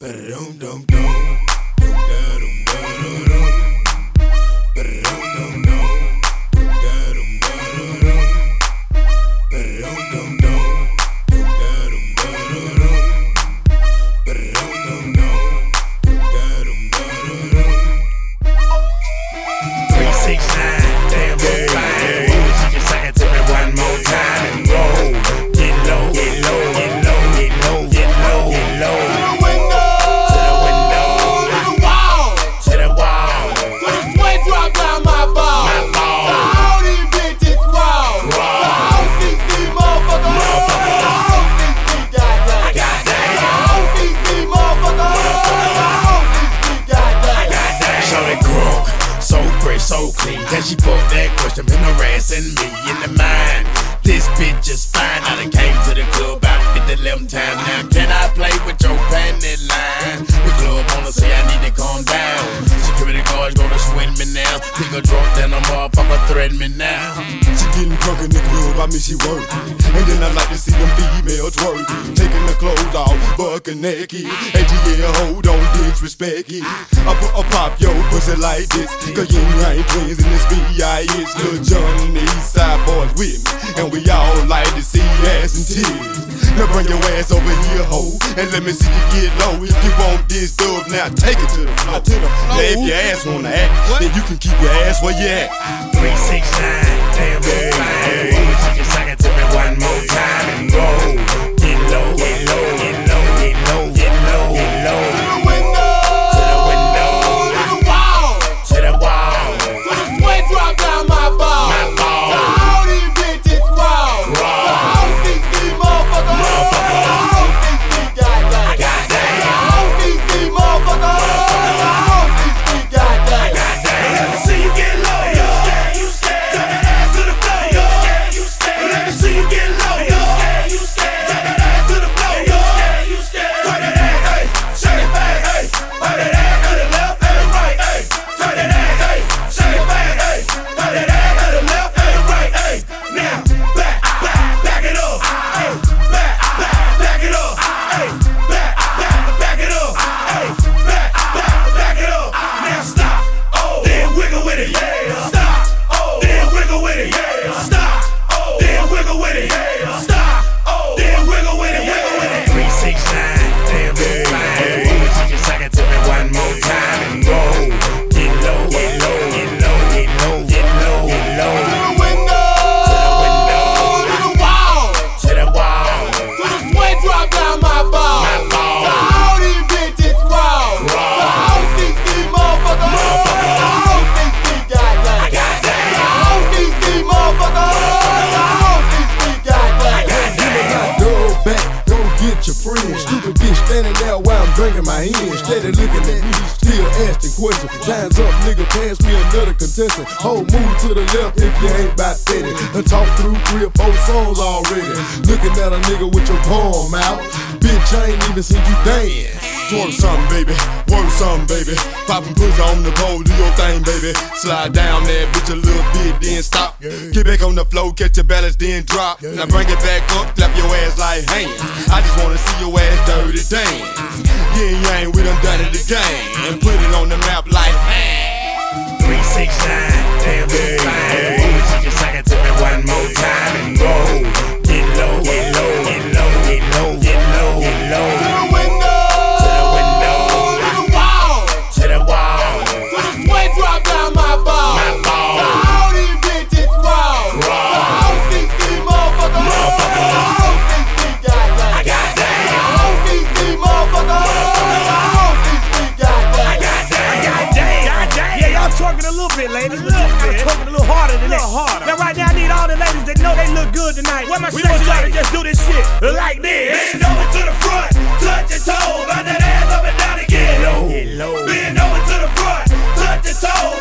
Ba-dum been me in the mind? This bitch is fine. I done came to the club about 50 11 times. Now can I play with your panty line? The club wanna say I need to calm down. Security guards gonna swing me now. Nigga drunk, then a motherfucker threaten me now. She getting drunk in the club, I mean she work. And then I like to see them females twerk. Taking the clothes off, bucking naked. And yeah, hold on, disrespect it. I put a pop yo pussy like this. Cause Ying Yang Twins in this B.I.H. Lil Jon and the East Side Boyz with me. And we all like to see ass and tears. Now bring your ass over here, ho. And let me see you get low. If you want this dub, now take it to the floor. To the floor. Now if your ass wanna act, then you can keep your ass where you at. Three, six, nine, damn, yeah, fine. Ooh, she just suck it to me one more time and roll. Get low, get low, my hand. Steady looking at me, still asking questions. Time's up, nigga, pass me another contestant. Whole move to the left if you ain't about 50. Done talk through three or four songs already. Looking at a nigga with your palm out. Bitch, I ain't even seen you dance. Twerk something, baby. Work something, baby. Poppin' pussy on the pole, do your thing, baby. Slide down that bitch a little bit, then stop. Get back on the floor, catch your balance, then drop. Now bring it back up, clap your ass like hands. I just wanna see your ass dirty dance. Yeah, yang, we done done it again. And put it on the map like, man. three, six, nine, good tonight. Where my we want y'all to just do this shit like this. Bend over to the front, touch your toe, bout that ass up and down again. Get low, get low. Bend over to the front, touch your toe.